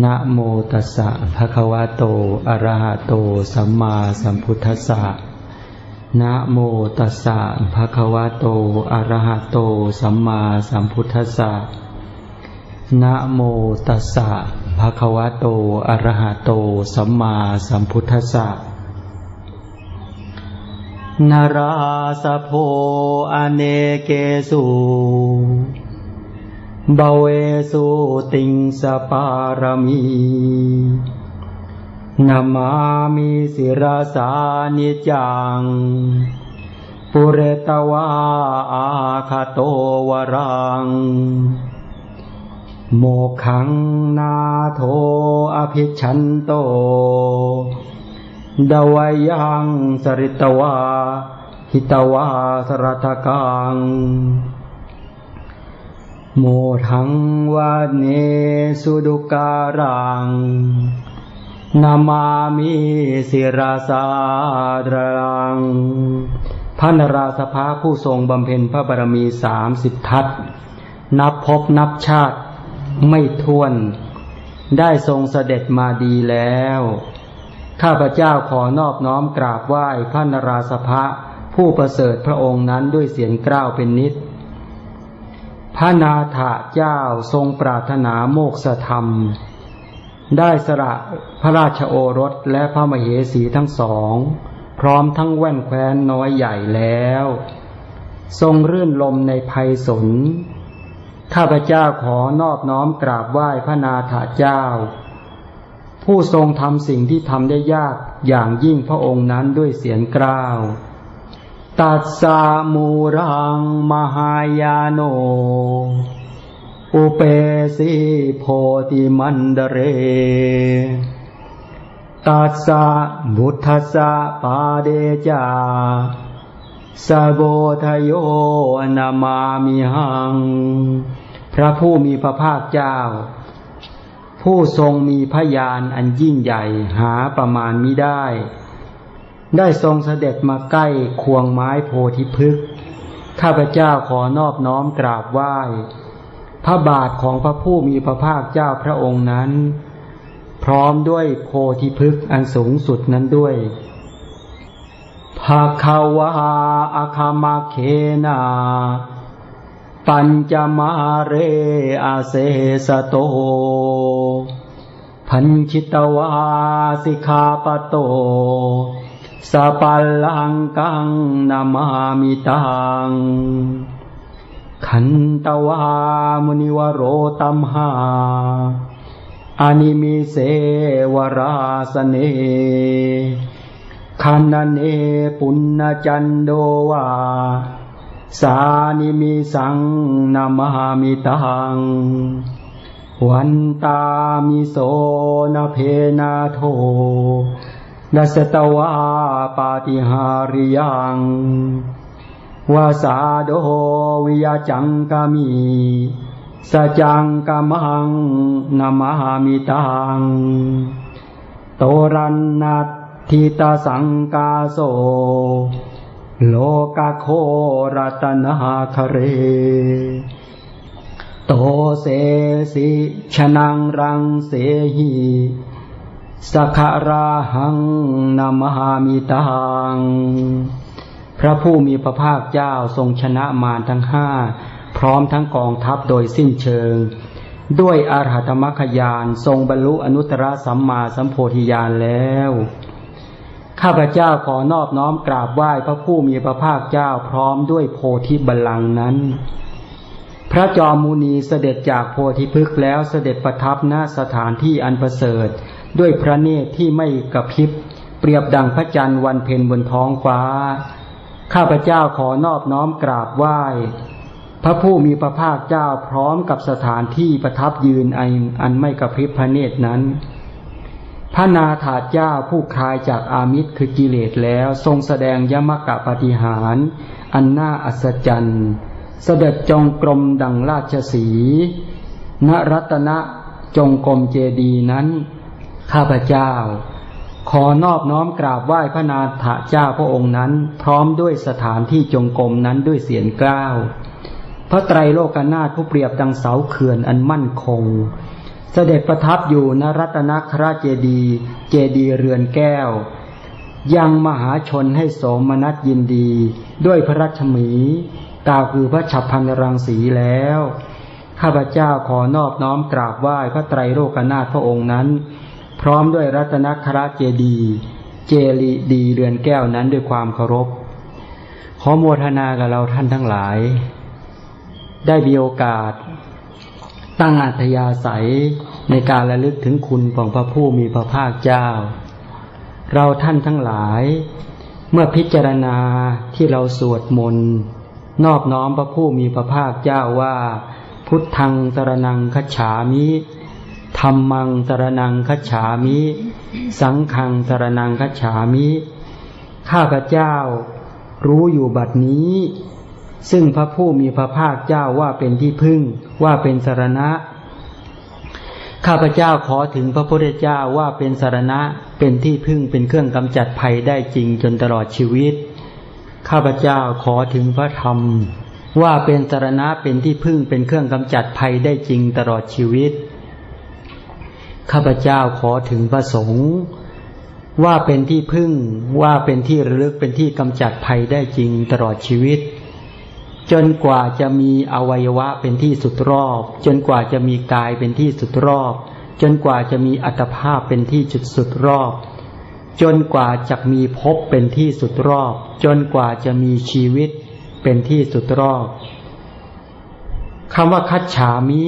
นะโมตัสสะภะคะวะโต อะระหะโต สัมมาสัมพุทธัสสะ นะโมตัสสะภะคะวะโต อะระหะโต สัมมาสัมพุทธัสสะ นะโมตัสสะภะคะวะโต อะระหะโต สัมมาสัมพุทธัสสะนราสโพอเนเกสุ บาเวสุติงสปารมีนามามิสิราสานิจัง ปุเรตวาอาคาโตวรัง โมขังนาโทอภิชันโต ดวายังสริตวาหิตวาสรัทกัง โมทังวาเนสุดุการังนามามิสิราสาดรังพระนราสภาผู้ทรงบำเพ็ญพระบารมีสามสิบทัศนับพบนับชาติไม่ท้วน ได้ทรงเสด็จมาดีแล้ว ข้าพเจ้าขอนอบน้อมกราบไหว้พระนราสภะผู้ประเสริฐพระองค์นั้นด้วยเสียงกล้าวเป็นนิด พระนาถาเจ้าทรงปรารถนาโมกษธรรม ได้สละพระราชโอรสและพระมเหสีทั้งสอง พร้อมทั้งแว่นแคว้นน้อยใหญ่แล้ว ทรงรื่นลมในภัยสน ข้าพเจ้าขอนอบน้อมกราบไหว้พระนาถาเจ้า ผู้ทรงทำสิ่งที่ทำได้ยากอย่างยิ่งพระองค์นั้นด้วยเสียงกล้าว ตัสสะมูรังมหายาโน อุเปสิโพติมันเดเร ตัสสะบุทธสสะปาเดจาสโบทโยนามามิหัง พระผู้มีพระภาคเจ้า ผู้ทรงมีพยานอันยิ่งใหญ่หาประมาณมิได้ ได้ทรงเสด็จมาใกล้ควงไม้โพธิพฤกษ์ข้าพเจ้าขอนอบน้อมกราบไหว้ พระบาทของพระผู้มีพระภาคเจ้าพระองค์นั้น พร้อมด้วยโพธิพฤกษ์อันสูงสุดนั้นด้วยภาคาวาอาคามาเคนา ปัญจมาเรอาเซสโตพันชิตวาสิกาปโต สปัลลังกังนามามิตัง ขันตวามุนิวโรตัมหาอานิมิเสวราสเนคันเนปุณณจันโดวา สานิมิสังนามามิตัง วันตามิโสนเพนาโท นัสตวาปาติหาริยังวาสาโดวิยจังกามีสจังกามังนามามิตังโตรันนัตทิตาสังกาโส โลกาโครัตนาคเร โตเสสิชนังรังเสหี สักราหังนามหามิตังพระผู้มีพระภาคเจ้าทรงชนะมารทั้งห้าพร้อมทั้งกองทัพโดยสิ้นเชิง ด้วยอรหัตมรคยานทรงบรรลุอนุตตรสัมมาสัมโพธิญาณแล้ว ข้าพเจ้าขอนอบน้อมกราบไหว้พระผู้มีพระภาคเจ้าพร้อมด้วยโพธิบัลลังก์นั้น พระจอมมุนีเสด็จจากโพธิพฤกษ์แล้วเสด็จประทับณสถานที่อันประเสริฐ ด้วยพระเนตรที่ไม่กระพริบ เปรียบดังพระจันทร์วันเพ็ญบนท้องฟ้า ข้าพเจ้าขอนอบน้อมกราบไหว้ พระผู้มีพระภาคเจ้าพร้อมกับสถานที่ประทับยืนอันอันไม่กระพริบพระเนตรนั้น พระนาถาเจ้าผู้คลายจากอามิตรคือกิเลสแล้วทรงแสดงยมกะปฏิหาร อันน่าอัศจรรย์เสด็จจงกรมดังราชสีณรัตนะจงกรมเจดีนั้น ข้าพเจ้า ขอนอบน้อมกราบไหว้พระนาถเจ้าพระองค์นั้น พร้อมด้วยสถานที่จงกรมนั้นด้วยเสียงกล้าวพระไตรโลกนาถผู้เปรียบดังเสาเขื่อนอันมั่นคง เสด็จประทับอยู่นรัตนคราเจดี เจดีเรือนแก้ว ยังมหาชนให้สมนัตยินดี ด้วยพระรัชมีกล่าวคือพระฉับพันรังสีแล้ว ข้าพเจ้าขอนอบน้อมกราบไหว้พระไตรโลกนาถพระองค์นั้น พร้อมด้วยรัตนคราเจดี เจลีดีเรือนแก้วนั้นด้วยความเคารพ ขอโมทนากับเราท่านทั้งหลาย ได้มีโอกาส ตั้งอัธยาศัยในการระลึกถึงคุณของพระผู้มีพระภาคเจ้า เราท่านทั้งหลาย เมื่อพิจารณาที่เราสวดมนต์นอบน้อมพระผู้มีพระภาคเจ้าว่า พุทธังสรนังคัจฉามิ ธรรมังสรนังคัจฉามิ สังฆังสรนังคัจฉามิ ข้าพเจ้ารู้อยู่บัดนี้ ซึ่งพระผู้มีพระภาคเจ้าว่าเป็นที่พึ่งว่าเป็นสรณะ ข้าพเจ้าขอถึงพระพุทธเจ้าว่าเป็นสารณะเป็นที่พึ่งเป็นเครื่องกำจัดภัยได้จริงจนตลอดชีวิต ข้าพเจ้าขอถึงพระธรรม ว่าเป็นสารณะเป็นที่พึ่งเป็นเครื่องกำจัดภัยได้จริงตลอดชีวิต ข้าพเจ้าขอถึงพระสงฆ์ว่าเป็นที่พึ่งว่าเป็นที่ระลึกเป็นที่กำจัดภัยได้จริงตลอดชีวิต จนกว่าจะมีอวัยวะเป็นที่สุดรอบ จนกว่าจะมีกายเป็นที่สุดรอบ จนกว่าจะมีอัตภาพเป็นที่จุดสุดรอบ จนกว่าจะมีภพเป็นที่สุดรอบ จนกว่าจะมีชีวิตเป็นที่สุดรอบคำว่าคัจฉามิ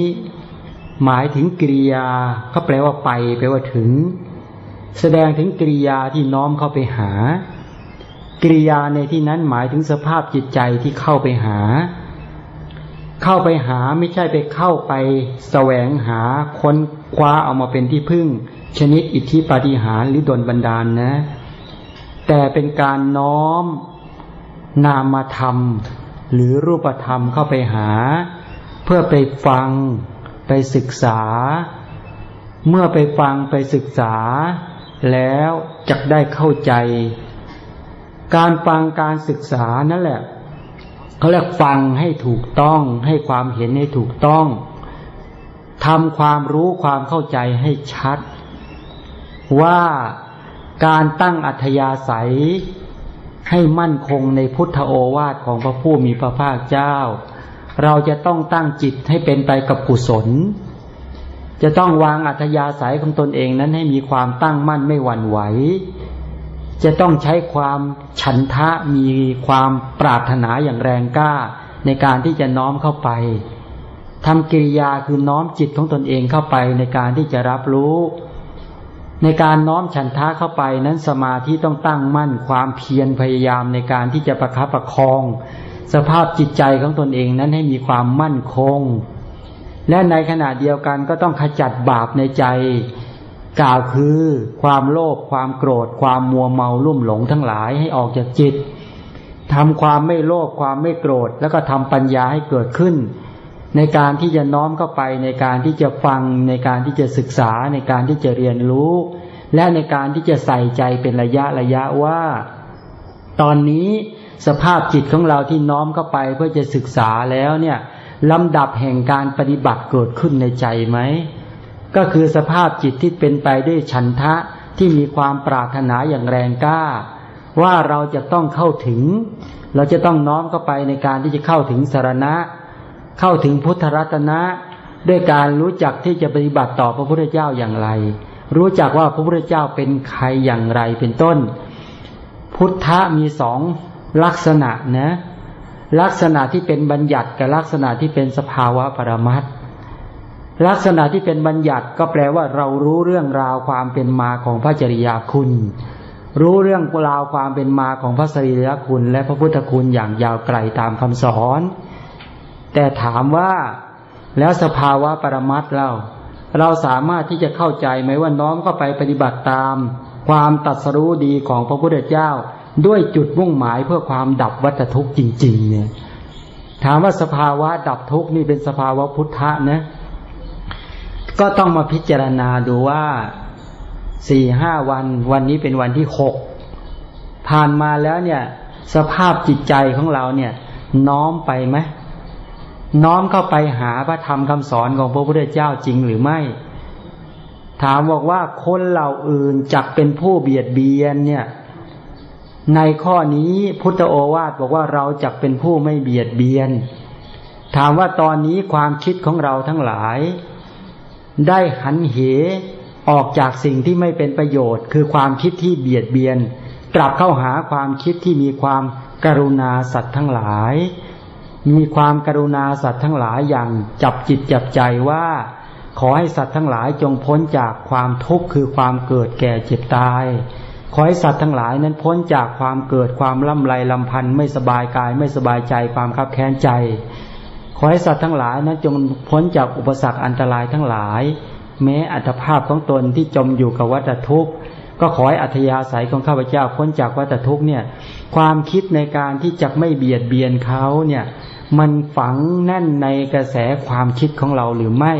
หมายถึงกิริยาเขาแปลว่าไปแปลว่าถึง แสดงถึงกิริยาที่น้อมเข้าไปหา กิริยาในที่นั้นหมายถึงสภาพจิตใจที่เข้าไปหา เข้าไปหาไม่ใช่ไปเข้าไปแสวงหาค้นคว้าเอามาเป็นที่พึ่ง ชนิดอิทธิปาฏิหาริย์หรือดลบันดาลนะแต่เป็นการน้อมนามธรรม หรือรูปธรรมเข้าไปหา เพื่อไปฟัง ไปศึกษา เมื่อไปฟังไปศึกษา แล้วจะได้เข้าใจ การฟังการศึกษานั่นแหละเขาเรียกฟังให้ถูกต้อง ให้ความเห็นให้ถูกต้องทำความรู้ความเข้าใจให้ชัด ว่าการตั้งอัธยาศัยให้มั่นคงในพุทธโอวาทของพระผู้มีพระภาคเจ้า เราจะต้องตั้งจิตให้เป็นไปกับกุศล จะต้องวางอัธยาศัยของตนเองนั้นให้มีความตั้งมั่นไม่หวั่นไหว จะต้องใช้ความฉันทะมีความปรารถนาอย่างแรงกล้า ในการที่จะน้อมเข้าไปทำกิริยาคือน้อมจิตของตนเองเข้าไปในการที่จะรับรู้ ในการน้อมฉันทะเข้าไปนั้นสมาธิต้องตั้งมั่นความเพียรพยายามในการที่จะประคับประคอง สภาพจิตใจของตนเองนั้นให้มีความมั่นคง และในขณะเดียวกันก็ต้องขจัดบาปในใจ กล่าวคือความโลภความโกรธ ความมัวเมาลุ่มหลงทั้งหลายให้ออกจากจิตทำความไม่โลภความไม่โกรธ แล้วก็ทำปัญญาให้เกิดขึ้น ในการที่จะน้อมเข้าไปในการที่จะฟังในการที่จะศึกษาในการที่จะเรียนรู้ และในการที่จะใส่ใจเป็นระยะระยะว่า ตอนนี้ สภาพจิตของเราที่น้อมเข้าไปเพื่อจะศึกษาแล้วเนี่ยลำดับแห่งการปฏิบัติเกิดขึ้นในใจไหม ก็คือสภาพจิตที่เป็นไปด้วยฉันทะที่มีความปรารถนาอย่างแรงกล้า ว่าเราจะต้องเข้าถึง เราจะต้องน้อมเข้าไปในการที่จะเข้าถึงสารณะ เข้าถึงพุทธรัตนะ ด้วยการรู้จักที่จะปฏิบัติต่อพระพุทธเจ้าอย่างไร รู้จักว่าพระพุทธเจ้าเป็นใครอย่างไรเป็นต้น พุทธะมีสอง ลักษณะนะ ลักษณะที่เป็นบัญญัติกับลักษณะที่เป็นสภาวะปรมัตลักษณะที่เป็นบัญญัติก็แปลว่าเรารู้เรื่องราวความเป็นมาของพระจริยาคุณ รู้เรื่องราวความเป็นมาของพระสรีระคุณ และพระพุทธคุณอย่างยาวไกลตามคำสอน แต่ถามว่าแล้วสภาวะปรมัตเราเราสามารถที่จะเข้าใจไหมว่าน้อมเข้าไปปฏิบัติตาม ความตัดสรู้ดีของพระพุทธเจ้า ด้วยจุดมุ่งหมายเพื่อความดับวัฏทุกข์จริง ๆ เนี่ย ถามว่าสภาวะดับทุกข์นี่เป็นสภาวะพุทธะนะ ก็ต้องมาพิจารณาดูว่าสี่ห้าวัน วันนี้เป็นวันที่หกผ่านมาแล้วเนี่ย สภาพจิตใจของเราเนี่ย น้อมไปไหมน้อมเข้าไปหาพระธรรมคำสอนของพระพุทธเจ้าจริงหรือไม่ ถามบอกว่าคนเหล่าอื่นจักเป็นผู้เบียดเบียนเนี่ย ในข้อนี้พุทธโอวาทบอกว่าเราจักเป็นผู้ไม่เบียดเบียน ถามว่าตอนนี้ความคิดของเราทั้งหลาย ได้หันเหออกจากสิ่งที่ไม่เป็นประโยชน์ คือความคิดที่เบียดเบียน กลับเข้าหาความคิดที่มีความกรุณาสัตว์ทั้งหลาย มีความกรุณาสัตว์ทั้งหลายอย่างจับจิตจับใจว่า ขอให้สัตว์ทั้งหลายจงพ้นจากความทุกข์คือความเกิดแก่เจ็บตาย ขอให้สัตว์ทั้งหลายนั้นพ้นจากความเกิดความล่ำไรลำพันธ์ไม่สบายกายไม่สบายใจความคับแค้นใจ ขอให้สัตว์ทั้งหลายนั้นจงพ้นจากอุปสรรคอันตรายทั้งหลาย แม้อัตภาพของตนที่จมอยู่กับวัฏทุกข์ ก็ขอให้อัธยาศัยของข้าพเจ้าพ้นจากวัฏทุกข์เนี่ย ความคิดในการที่จะไม่เบียดเบียนเขาเนี่ย มันฝังแน่นในกระแสความคิดของเราหรือไม่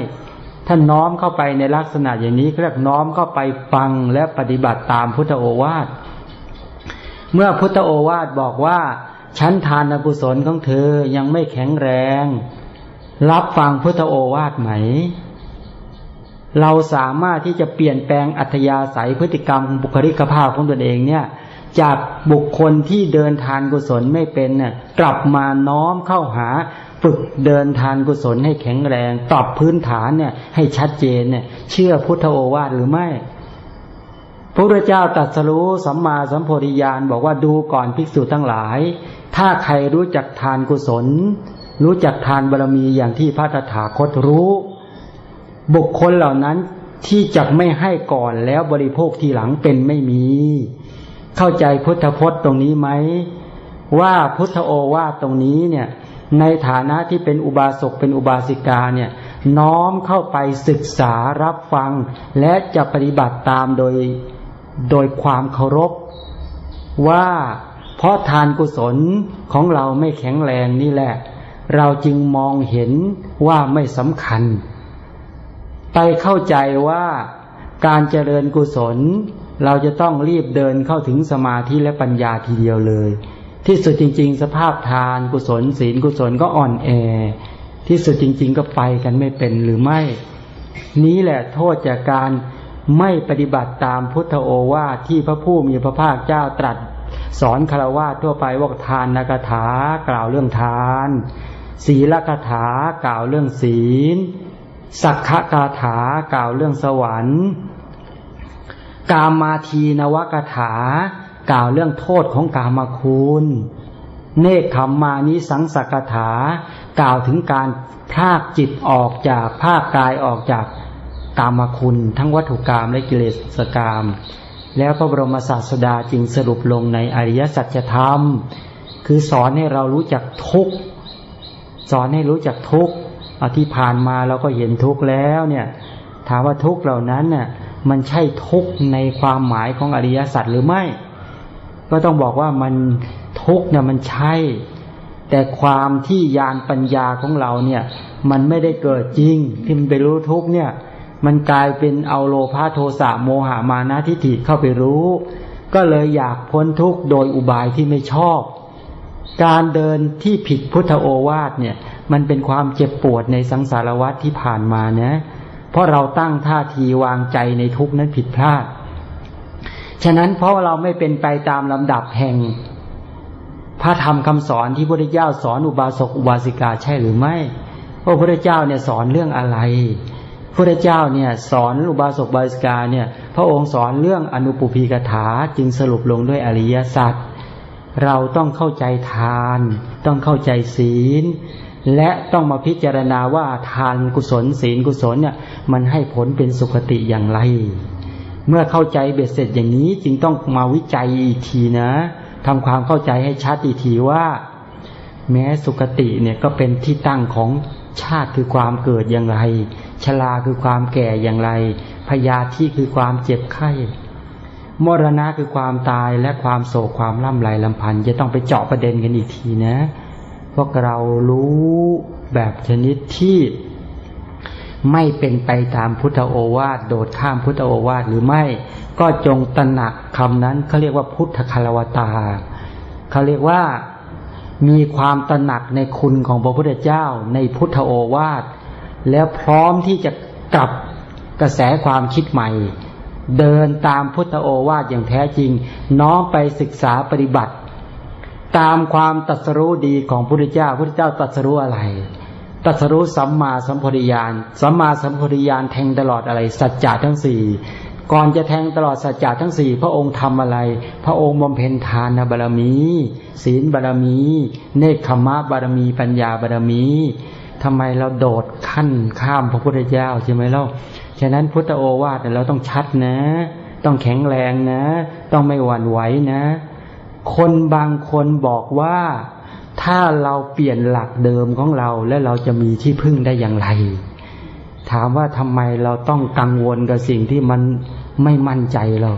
ถ้าน้อมเข้าไปในลักษณะอย่างนี้เรียกน้อมเข้าไปฟังและปฏิบัติตามพุทธโอวาท เมื่อพุทธโอวาทบอกว่า ชั้นทานกุศลของเธอยังไม่แข็งแรง รับฟังพุทธโอวาทไหม เราสามารถที่จะเปลี่ยนแปลงอัธยาศัยพฤติกรรมบุคลิกภาพของตนเองเนี่ยจากบุคคลที่เดินทานกุศลไม่เป็นน่ยกลับมาน้อมเข้าหา ฝึกเดินทานกุศลให้แข็งแรงตอบพื้นฐานเนี่ย ให้ชัดเจนเนี่ย เชื่อพุทธโอวาทหรือไม่พระพุทธเจ้าตรัสรู้สัมมาสัมโพธิญาณบอกว่าดูก่อนภิกษุทั้งหลาย ถ้าใครรู้จักทานกุศล รู้จักทานบารมีอย่างที่พระตถาคตรู้ บุคคลเหล่านั้นที่จะไม่ให้ก่อนแล้วบริโภคทีหลังเป็นไม่มี เข้าใจพุทธพจน์ตรงนี้ไหมว่าพุทธโอวาตรงนี้เนี่ย ในฐานะที่เป็นอุบาสกเป็นอุบาสิกาเนี่ยน้อมเข้าไปศึกษารับฟัง และจะปฏิบัติตามโดยโดยความเคารพ ว่าเพราะทานกุศลของเราไม่แข็งแรงนี่แหละ เราจึงมองเห็นว่าไม่สำคัญ ไปเข้าใจว่าการเจริญกุศล เราจะต้องรีบเดินเข้าถึงสมาธิและปัญญาทีเดียวเลย ที่สุดจริง ๆ สภาพทานกุศลศีลกุศลก็อ่อนแอ ที่สุดจริง ๆ ก็ไปกันไม่เป็นหรือไม่ นี้แหละโทษจากการไม่ปฏิบัติตามพุทธโอวาทที่พระผู้มีพระภาคเจ้าตรัส สอนคารวะทั่วไปว่าทานนักถากล่าวเรื่องทาน ศีลกถากล่าวเรื่องศีล สักขะกาถากล่าวเรื่องสวรรค์ กามาทีนวกถา กล่าวเรื่องโทษของกามคุณ เนคขมมานิสังสักถากล่าวถึงการพากจิตออกจากภาคกายออกจากกามคุณ ทั้งวัตถุกรรมและกิเลสกรรมแล้วพระบรมศาสดาจึงสรุปลงในอริยสัจธรรม คือสอนให้เรารู้จักทุกสอนให้รู้จักทุกเอาที่ผ่านมาเราก็เห็นทุกแล้วเนี่ย ถามว่าทุกเหล่านั้นน่ะมันใช่ทุกในความหมายของอริยสัจหรือไม่ ก็ต้องบอกว่ามันทุกเนี่ยมันใช่ แต่ความที่ยานปัญญาของเราเนี่ย มันไม่ได้เกิดจริงที่มันไปรู้ทุกเนี่ย มันกลายเป็นเอาโลภะโทสะโมหามานะทิฏฐิเข้าไปรู้ ก็เลยอยากพ้นทุกโดยอุบายที่ไม่ชอบ การเดินที่ผิดพุทธโอวาทเนี่ย มันเป็นความเจ็บปวดในสังสารวัฏที่ผ่านมานะ เพราะเราตั้งท่าทีวางใจในทุกนั้นผิดพลาด ฉะนั้นเพราะเราไม่เป็นไปตามลำดับแห่ง พระธรรมคำสอนที่พระพุทธเจ้าสอนอุบาสกอุบาสิกาใช่หรือไม่พระพุทธเจ้าเนี่ยสอนเรื่องอะไรพระพุทธเจ้าเนี่ยสอนอุบาสกบาสิกาเนี่ยพระองค์สอนเรื่องอนุปุพีกถาจึงสรุปลงด้วยอริยสัจเราต้องเข้าใจทาน ต้องเข้าใจศีล และต้องมาพิจารณาว่าทานกุศลศีลกุศลเนี่ยมันให้ผลเป็นสุขติอย่างไร เมื่อเข้าใจเบ็ดเสร็จอย่างนี้จึงต้องมาวิจัยอีกทีนะทำความเข้าใจให้ชัดอีกทีว่า แม้สุขติเนี่ยก็เป็นที่ตั้งของชาติคือความเกิดอย่างไร ชราคือความแก่อย่างไร พยาธิคือความเจ็บไข้ มรณะคือความตายและความโศกความล่ำไรลำพันธ์จะต้องไปเจาะประเด็นกันอีกทีนะ พวกเรารู้แบบชนิดที่ ไม่เป็นไปตามพุทธโอวาทโดดข้ามพุทธโอวาทหรือไม่ ก็จงตระหนักคำนั้นเขาเรียกว่าพุทธคารวตาเขาเรียกว่ามีความตระหนักในคุณของพระพุทธเจ้าในพุทธโอวาทแล้วพร้อมที่จะกลับกระแสความคิดใหม่ เดินตามพุทธโอวาทอย่างแท้จริง น้อมไปศึกษาปฏิบัติ ตามความตัดสรู้ดีของพระพุทธเจ้าพระพุทธเจ้าตัดสรู้อะไร ตัสรู้สัมมาสัมพธิญาณสัมมาสัมพธิญาณแทงตลอดอะไร สัจจะทั้งสี่ก่อนจะแทงตลอดสัจจะทั้งสี่พระองค์ทำอะไร พระองค์บำเพ็ญทานบารมี ศีลบารมี เนคขมะบารมี ปัญญาบารมีทำไมเราโดดขั้นข้ามพระพุทธเจ้าใช่ไหมเล่าฉะนั้นพุทธโอวาทเราต้องชัดนะ ต้องแข็งแรงนะ ต้องไม่หวั่นไหวนะ คนบางคนบอกว่า ถ้าเราเปลี่ยนหลักเดิมของเราแล้วเราจะมีที่พึ่งได้อย่างไร ถามว่าทำไมเราต้องกังวลกับสิ่งที่มันไม่มั่นใจเรา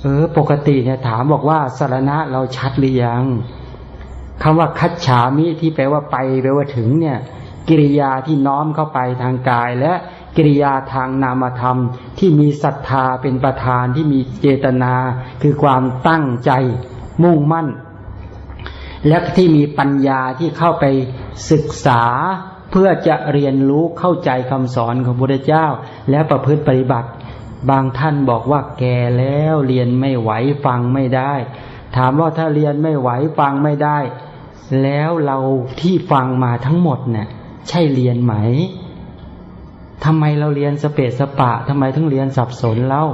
เออ ปกติเนี่ยถามบอกว่าสารณะเราชัดหรือยังคำว่าคัจฉามิที่แปลว่าไปแปลว่าถึงเนี่ย กิริยาที่น้อมเข้าไปทางกาย และกิริยาทางนามธรรม ที่มีศรัทธาเป็นประธานที่มีเจตนา คือความตั้งใจ มุ่งมั่น และที่มีปัญญาที่เข้าไปศึกษาเพื่อจะเรียนรู้เข้าใจคำสอนของพระพุทธเจ้า และประพฤติปฏิบัติ บางท่านบอกว่าแก่แล้วเรียนไม่ไหวฟังไม่ได้ ถามว่าถ้าเรียนไม่ไหวฟังไม่ได้ แล้วเราที่ฟังมาทั้งหมดเนี่ยใช่เรียนไหมทำไมเราเรียนสเปสสปะทำไมถึงเรียนสับสนเล่า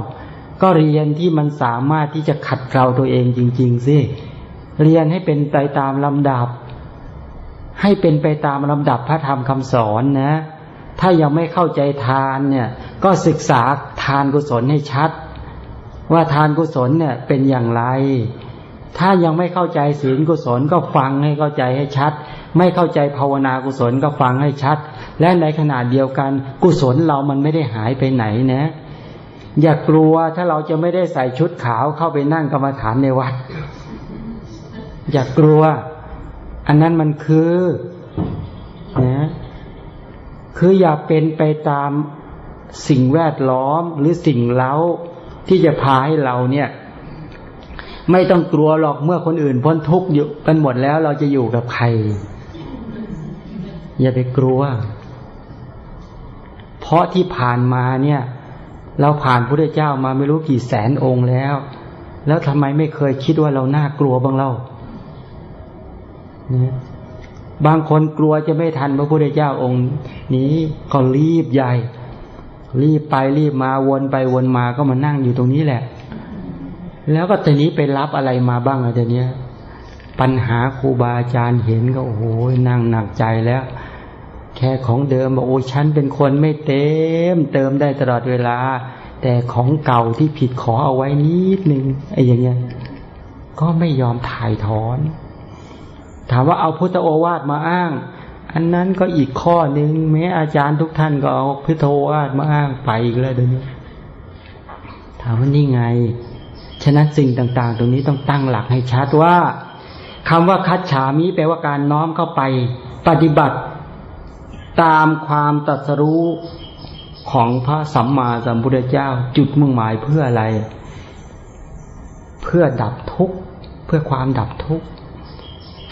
ก็เรียนที่มันสามารถที่จะขัดเกลาตัวเองจริง ๆสิ เรียนให้เป็นไปตามลำดับ ให้เป็นไปตามลำดับพระธรรมคำสอนนะ ถ้ายังไม่เข้าใจทานเนี่ย ก็ศึกษาทานกุศลให้ชัด ว่าทานกุศลเนี่ยเป็นอย่างไร ถ้ายังไม่เข้าใจศีลกุศลก็ฟังให้เข้าใจให้ชัด ไม่เข้าใจภาวนากุศลก็ฟังให้ชัด และในขณะเดียวกันกุศลเรามันไม่ได้หายไปไหนนะอย่ากลัวถ้าเราจะไม่ได้ใส่ชุดขาวเข้าไปนั่งกรรมฐานในวัด อย่ากลัว อันนั้นมันคือนะคืออย่าเป็นไปตามสิ่งแวดล้อมหรือสิ่งเล้าที่จะพาให้เราเนี่ย ไม่ต้องกลัวหรอกเมื่อคนอื่นพ้นทุกข์อยู่กันหมดแล้วเราจะอยู่กับใคร อย่าไปกลัว เพราะที่ผ่านมาเนี่ย เราผ่านพระเจ้ามาไม่รู้กี่แสนองค์แล้ว แล้วทำไมไม่เคยคิดว่าเราน่ากลัวบ้างเล่า บางคนกลัวจะไม่ทันพระพุทธเจ้าองค์นี้ก็รีบใหญ่ รีบไปรีบมาวนไปวนมาก็มานั่งอยู่ตรงนี้แหละ แล้วก็ทีนี้ไปรับอะไรมาบ้างอะทีเนี้ยปัญหาครูบาอาจารย์เห็นก็โอ้โหนั่งหนักใจแล้ว แค่ของเดิมบอกโอ้ฉันเป็นคนไม่เต็ม เติมได้ตลอดเวลา แต่ของเก่าที่ผิดขอเอาไว้นิดนึงไอ้อย่างเงี้ยก็ไม่ยอมถ่ายถอน ถามว่าเอาพุทธโอวาทมาอ้าง อันนั้นก็อีกข้อหนึ่งแม้อาจารย์ทุกท่านก็เอาพุทธโอวาทมาอ้างไปอีกแล้วเดี๋ยวนี้ถามว่านี่ไง ฉะนั้นสิ่งต่าง ๆ ตรงนี้ต้องตั้งหลักให้ชัดว่าคำว่าคัดฉามิแปลว่าการน้อมเข้าไป ปฏิบัติตามความตัดสรู้ของพระสัมมาสัมพุทธเจ้า จุดมุ่งหมายเพื่ออะไร เพื่อดับทุกข์ เพื่อความดับทุกข์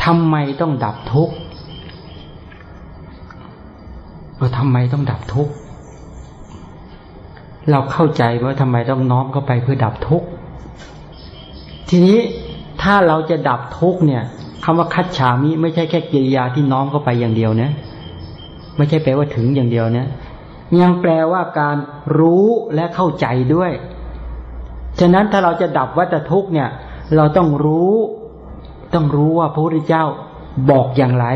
ทำไมต้องดับทุกข์เราทำไมต้องดับทุกข์เราเข้าใจว่าทำไมต้องน้อมเข้าไปเพื่อดับทุกข์ทีนี้ถ้าเราจะดับทุกข์เนี่ยคำว่าคัดฉามิไม่ใช่แค่กิริยาที่น้อมเข้าไปอย่างเดียวนะไม่ใช่แปลว่าถึงอย่างเดียวนะยังแปลว่าการรู้และเข้าใจด้วย ฉะนั้นถ้าเราจะดับวัฏทุกข์เนี่ย เราต้องรู้ ต้องรู้ว่าพระพุทธเจ้าบอกอย่างไร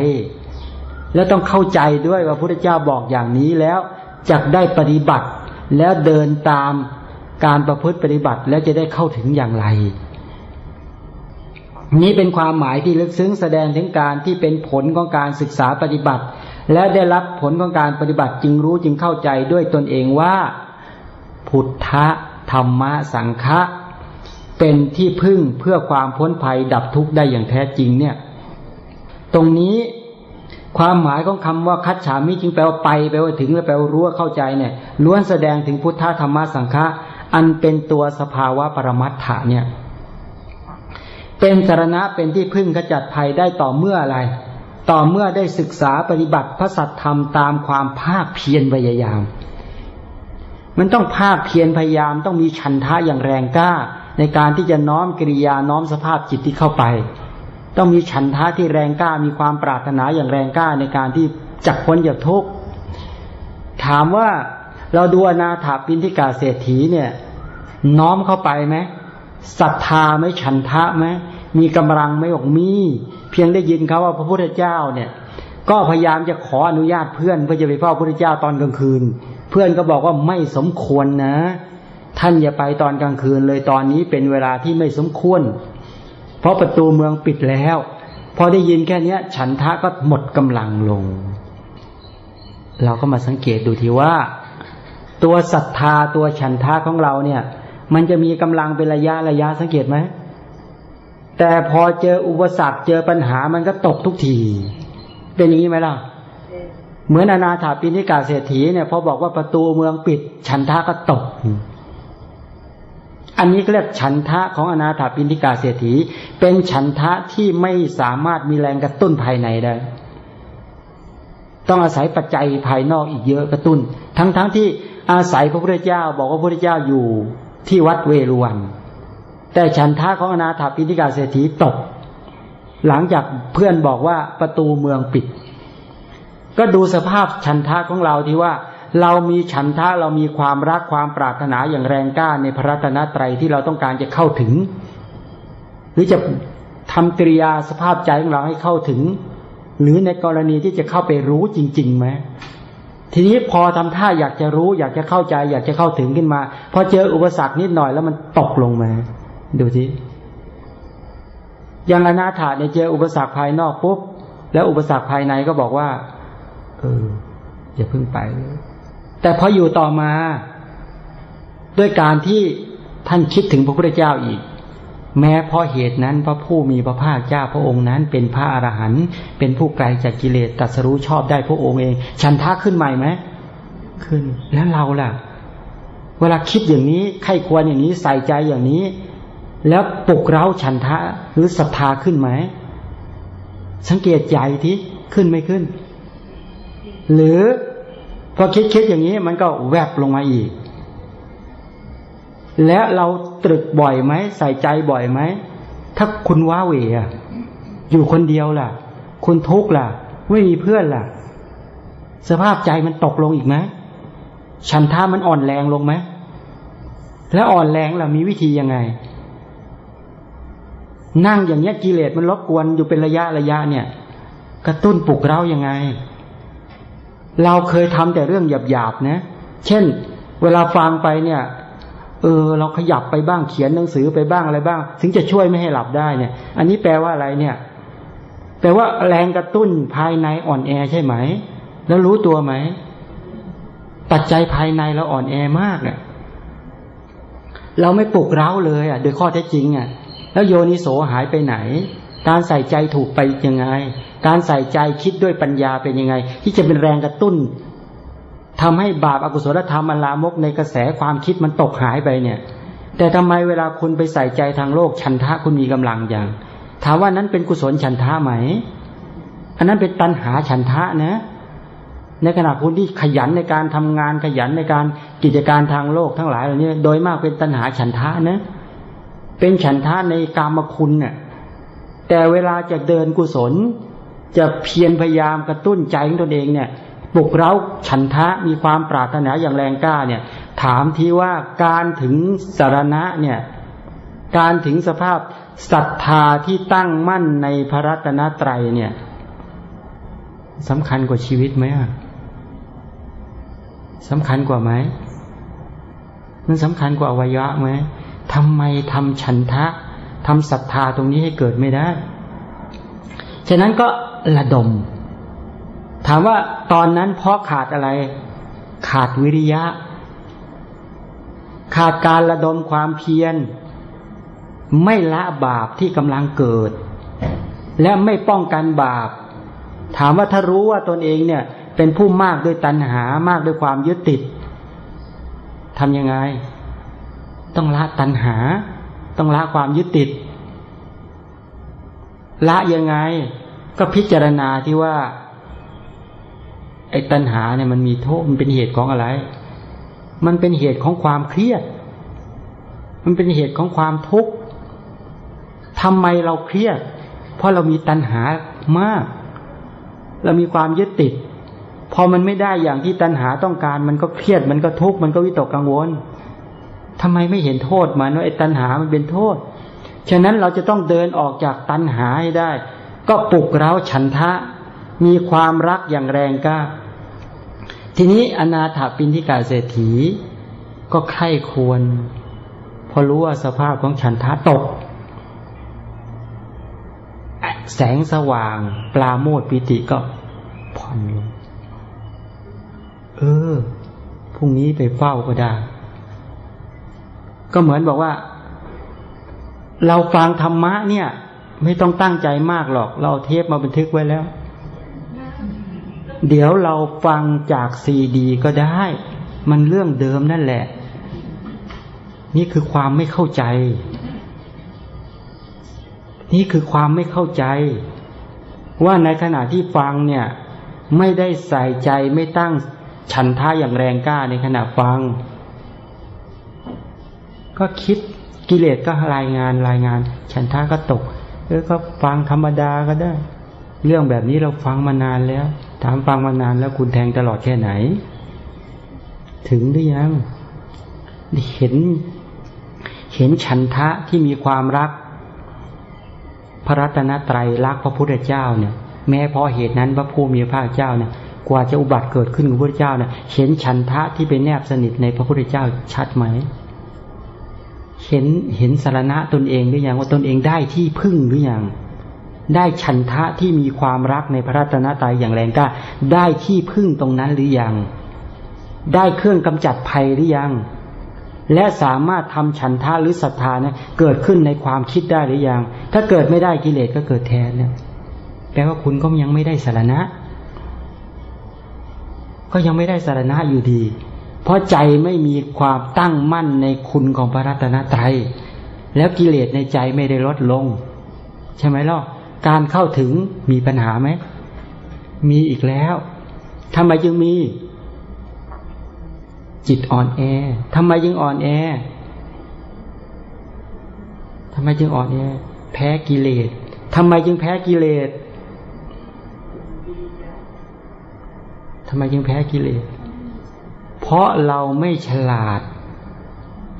แล้วต้องเข้าใจด้วยว่าพระพุทธเจ้าบอกอย่างนี้แล้วจะได้ปฏิบัติ แล้วเดินตามการประพฤติปฏิบัติแล้วจะได้เข้าถึงอย่างไร นี้เป็นความหมายที่ลึกซึ้งแสดงถึงการที่เป็นผลของการศึกษาปฏิบัติ และได้รับผลของการปฏิบัติจึงรู้จึงเข้าใจด้วยตนเองว่า พุทธธรรมะสังฆะ เป็นที่พึ่งเพื่อความพ้นภัยดับทุกข์ได้อย่างแท้จริงเนี่ย ตรงนี้ความหมายของคำว่าคัดฉามิจึงแปลว่าไปแปลว่าถึงและแปลว่ารู้ว่าเข้าใจเนี่ยล้วนแสดงถึงพุทธธรรมะสังฆะอันเป็นตัวสภาวะปรมัตถะเนี่ย เป็นสารณะเป็นที่พึ่งขจัดภัยได้ต่อเมื่ออะไร ต่อเมื่อได้ศึกษาปฏิบัติพระสัตธรรมตามความภาคเพียรพยายาม มันต้องภาคเพียรพยายามต้องมีฉันทะอย่างแรงกล้า ในการที่จะน้อมกิริยาน้อมสภาพจิตที่เข้าไป ต้องมีฉันทะที่แรงกล้ามีความปรารถนาอย่างแรงกล้าในการที่จักพ้นจากทุกข์ถามว่าเราดูอนาถาปินทิกาเศรษฐีเนี่ย น้อมเข้าไปไหมศรัทธาไหมฉันทะไหมมีกำลังไหมบอกมี เพียงได้ยินเขาว่าพระพุทธเจ้าเนี่ย ก็พยายามจะขออนุญาตเพื่อนเพื่อจะไปเฝ้าพระพุทธเจ้าตอนกลางคืน เพื่อนก็บอกว่าไม่สมควรนะ ท่านอย่าไปตอนกลางคืนเลยตอนนี้เป็นเวลาที่ไม่สมควร เพราะประตูเมืองปิดแล้ว พอได้ยินแค่นี้ฉันทะก็หมดกำลังลง เราก็มาสังเกตดูทีว่า ตัวศรัทธาตัวฉันทะของเราเนี่ย มันจะมีกำลังเป็นระยะระยะสังเกตไหมแต่พอเจออุปสรรคเจอปัญหามันก็ตกทุกทีเป็นอย่างนี้ไหมล่ะ เหมือนอนาถาปิณิกาเศรษฐีเนี่ยพอบอกว่าประตูเมืองปิด ฉันทะก็ตก อันนี้เรียกฉันทะของอนาถาปิณิกาเศรษฐี เป็นฉันทะที่ไม่สามารถมีแรงกระตุ้นภายในได้ ต้องอาศัยปัจจัยภายนอกอีกเยอะกระตุ้น ทั้งๆทที่อาศัยพระพุทธเจ้า บอกว่าพระพุทธเจ้าอยู่ที่วัดเวรุวัน แต่ฉันทะของอนาถาปิณิกาเศรษฐีตก หลังจากเพื่อนบอกว่าประตูเมืองปิด ก็ดูสภาพฉันทะของเราที่ว่า เรามีฉันทะเรามีความรักความปรารถนาอย่างแรงกล้าในพระรัตนตรัยที่เราต้องการจะเข้าถึง หรือจะทำกิริยาสภาพใจของเราให้เข้าถึง หรือในกรณีที่จะเข้าไปรู้จริงๆไหมทีนี้พอทำท่าอยากจะรู้ อยากจะเข้าใจ อยากจะเข้าถึงขึ้นมาพอเจออุปสรรคนิดหน่อยแล้วมันตกลงมา ดูทีอย่างอนาถาเนี่ยเจออุปสรรคภายนอกปุ๊บแล้วอุปสรรคภายในก็บอกว่า เอออย่าเพิ่งไป แต่พออยู่ต่อมา ด้วยการที่ท่านคิดถึงพระพุทธเจ้าอีก แม้เพราะเหตุนั้นพระผู้มีพระภาคเจ้าพระองค์นั้น เป็นพระอรหันต์เป็นผู้ไกลจากกิเลสตัดสรู้ชอบได้พระองค์เอง ฉันท้าขึ้นใหม่ไหมขึ้นแล้วเราล่ะ เวลาคิดอย่างนี้ไข้ควรอย่างนี้ใส่ใจอย่างนี้ แล้วปลุกเร้าฉันทะหรือศรัทธาขึ้นไหมสังเกตใจที่ขึ้นไม่ขึ้น หรือ พอคิดคิดอย่างนี้มันก็แวบลงมาอีก แล้วเราตรึกบ่อยไหมใส่ใจบ่อยไหม ถ้าคุณว้าเหวอยู่คนเดียวล่ะ คุณทุกข์ล่ะ ไม่มีเพื่อนล่ะ สภาพใจมันตกลงอีกไหมฉันท่ามันอ่อนแรงลงไหมแล้วอ่อนแรงล่ะมีวิธียังไง นั่งอย่างเนี้ยกิเลสมันรบกวนอยู่เป็นระยะระยะเนี่ย กระตุ้นปลุกเรายังไง เราเคยทำแต่เรื่องหยาบๆนะ เช่น เวลาฟังไปเนี่ย เออ เราขยับไปบ้างเขียนหนังสือไปบ้างอะไรบ้าง ถึงจะช่วยไม่ให้หลับได้เนี่ย อันนี้แปลว่าอะไรเนี่ย แปลว่าแรงกระตุ้นภายในอ่อนแอใช่ไหม แล้วรู้ตัวไหม ปัจจัยภายในเราอ่อนแอมากเนี่ยเราไม่ปลุกเร้าเลย อะ โดยข้อเท็จจริงอะ แล้วโยนิโสหายไปไหน การใส่ใจถูกไปยังไง การใส่ใจคิดด้วยปัญญาเป็นยังไง ที่จะเป็นแรงกระตุ้นทำให้บาปอากุศลธรรมอลามกในกระแสความคิดมันตกหายไปเนี่ย แต่ทำไมเวลาคุณไปใส่ใจทางโลกฉันทะคุณมีกำลังอย่าง ถามว่านั้นเป็นกุศลฉันทะไหม อันนั้นเป็นตัณหาฉันทะนะในขณะคุณที่ขยันในการทำงานขยันในการกิจการทางโลกทั้งหลายเหล่านี้โดยมากเป็นตัณหาฉันทะนะ เป็นฉันทะในกามคุณเนี่ย แต่เวลาจะเดินกุศล จะเพียรพยายามกระตุ้นใจของตนเองเนี่ยปลุกเร้าฉันทะมีความปรารถนาอย่างแรงกล้าเนี่ย ถามทีว่าการถึงสารณะเนี่ย การถึงสภาพศรัทธาที่ตั้งมั่นในพระรัตนตรัยเนี่ยสำคัญกว่าชีวิตไหมอะสำคัญกว่าไหมมันสำคัญกว่าอวัยวะไหมทำไมทำฉันทะ ทำศรัทธาตรงนี้ให้เกิดไม่ได้ ฉะนั้นก็ระดม ถามว่าตอนนั้นเพราะขาดอะไร ขาดวิริยะ ขาดการระดมความเพียร ไม่ละบาปที่กำลังเกิด และไม่ป้องกันบาป ถามว่าถ้ารู้ว่าตนเองเนี่ย เป็นผู้มากด้วยตัณหามากด้วยความยึดติดทำยังไง ต้องละตัณหา ต้องละความยึดติด ละยังไง ก็พิจารณาที่ว่า ไอ้ตัณหาเนี่ยมันมีโทษมันเป็นเหตุของอะไร มันเป็นเหตุของความเครียด มันเป็นเหตุของความทุกข์ทำไมเราเครียด เพราะเรามีตัณหามาก เรามีความยึดติด พอมันไม่ได้อย่างที่ตัณหาต้องการ มันก็เครียด มันก็ทุกข์ มันก็วิตกกังวล ทำไมไม่เห็นโทษมันว่าไอ้ตัณหามันเป็นโทษ ฉะนั้นเราจะต้องเดินออกจากตัณหาให้ได้ ก็ปลุกเราฉันทะ มีความรักอย่างแรงกล้า ทีนี้อนาถาปินทิกาเศรษฐี ก็ไข้ควร พอรู้ว่าสภาพของฉันทะตก แสงสว่าง ปลาโมดปิติก็ผ่อนลงเออพรุ่งนี้ไปเฝ้าก็ได้ ก็เหมือนบอกว่า เราฟังธรรมะเนี่ย ไม่ต้องตั้งใจมากหรอก เราเทปมาบันทึกไว้แล้ว เดี๋ยวเราฟังจากซีดีก็ได้ มันเรื่องเดิมนั่นแหละ นี่คือความไม่เข้าใจ นี่คือความไม่เข้าใจ ว่าในขณะที่ฟังเนี่ย ไม่ได้ใส่ใจไม่ตั้งฉันท่าอย่างแรงกล้าในขณะฟัง ก็คิดกิเลสก็รายงานรายงาน ฉันท่าก็ตกเออก็ฟังธรรมดาก็ได้ เรื่องแบบนี้เราฟังมานานแล้ว ถามฟังมานานแล้วคุณแทงตลอดแค่ไหน ถึงหรือยังเห็นเห็นฉันทะที่มีความรัก พระรัตนตรัยรักพระพุทธเจ้าเนี่ย แม้เพราะเหตุนั้นพระผู้มีพระเจ้าเนี่ยกว่าจะอุบัติเกิดขึ้นกับพระพุทธเจ้าเนี่ยเห็นฉันทะที่เป็นแนบสนิทในพระพุทธเจ้าชัดไหม เห็นเห็นสารณะตนเองหรือยังว่าตนเองได้ที่พึ่งหรือยังได้ฉันทะที่มีความรักในพระรัตนตรัยอย่างแรงกล้าได้ที่พึ่งตรงนั้นหรือยัง ได้เครื่องกำจัดภัยหรือยัง และสามารถทำฉันทะหรือศรัทธาเนี่ยเกิดขึ้นในความคิดได้หรือยัง ถ้าเกิดไม่ได้กิเลสก็เกิดแทนเนี่ยแปลว่าคุณก็ยังไม่ได้สารณะ ก็ยังไม่ได้สารณะอยู่ดี เพราะใจไม่มีความตั้งมั่นในคุณของพระรัตนตรัย แล้วกิเลสในใจไม่ได้ลดลง ใช่ไหมล่ะการเข้าถึงมีปัญหาไหม มีอีกแล้วทำไมจึงมี จิตอ่อนแอทำไมจึงอ่อนแอทำไมจึงอ่อนแอแพ้กิเลสทำไมจึงแพ้กิเลสทำไมจึงแพ้กิเลส เพราะเราไม่ฉลาด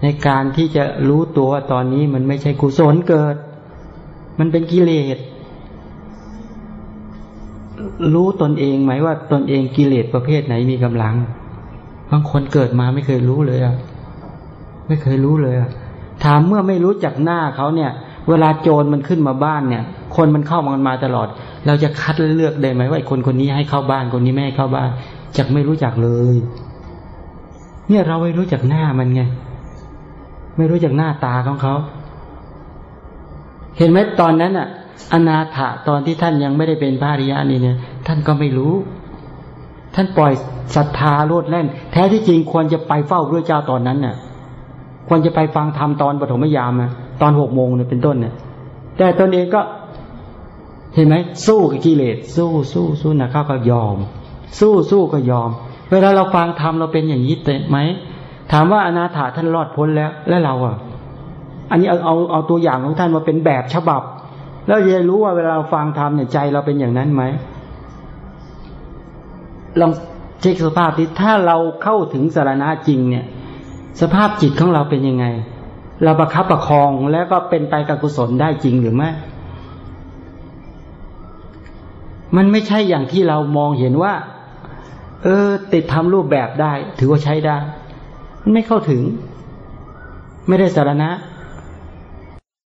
ในการที่จะรู้ตัวตอนนี้มันไม่ใช่กุศลเกิด มันเป็นกิเลส รู้ตนเองไหมว่าตนเองกิเลสประเภทไหนมีกำลัง บางคนเกิดมาไม่เคยรู้เลยอะ ไม่เคยรู้เลยอะ ถามเมื่อไม่รู้จักหน้าเขาเนี่ย เวลาโจรมันขึ้นมาบ้านเนี่ย คนมันเข้ามันมาตลอด เราจะคัดเลือกได้ไหมว่าคนคนนี้ให้เข้าบ้านคนนี้ไม่ให้เข้าบ้านจักไม่รู้จักเลย เนี่ยเราไม่รู้จักหน้ามันไง ไม่รู้จักหน้าตาของเขา เห็นไหมตอนนั้นอะ อนาถะตอนที่ท่านยังไม่ได้เป็นพระริยานี่เนี่ย ท่านก็ไม่รู้ ท่านปล่อยศรัทธาโลดแล่น แท้ที่จริงควรจะไปเฝ้าพระเจ้าตอนนั้นน่ะ ควรจะไปฟังธรรมตอนปฐมยามนะตอนหกโมงเนี่ยเป็นต้นเนี่ยแต่ตนเองก็เห็นไหมสู้กับกิเลสสู้สู้สู้นะเขาก็ยอม สู้สู้ก็ยอม เวลาเราฟังธรรมเราเป็นอย่างนี้เต็มไหมถามว่าอนาถาท่านรอดพ้นแล้ว แล้วเราอะ อันนี้เอาเอาเอาตัวอย่างของท่านมาเป็นแบบฉบับ แล้วจะรู้ว่าเวลาเราฟังธรรมเนี่ยใจเราเป็นอย่างนั้นไหมลองเช็คสภาพที่ถ้าเราเข้าถึงสารณะจริงเนี่ย สภาพจิตของเราเป็นยังไง เราประคับประคองแล้วก็เป็นไปกับกุศลได้จริงหรือไม่มันไม่ใช่อย่างที่เรามองเห็นว่า เออ ติดทำรูปแบบได้ ถือว่าใช้ได้ไม่เข้าถึง ไม่ได้สารณะ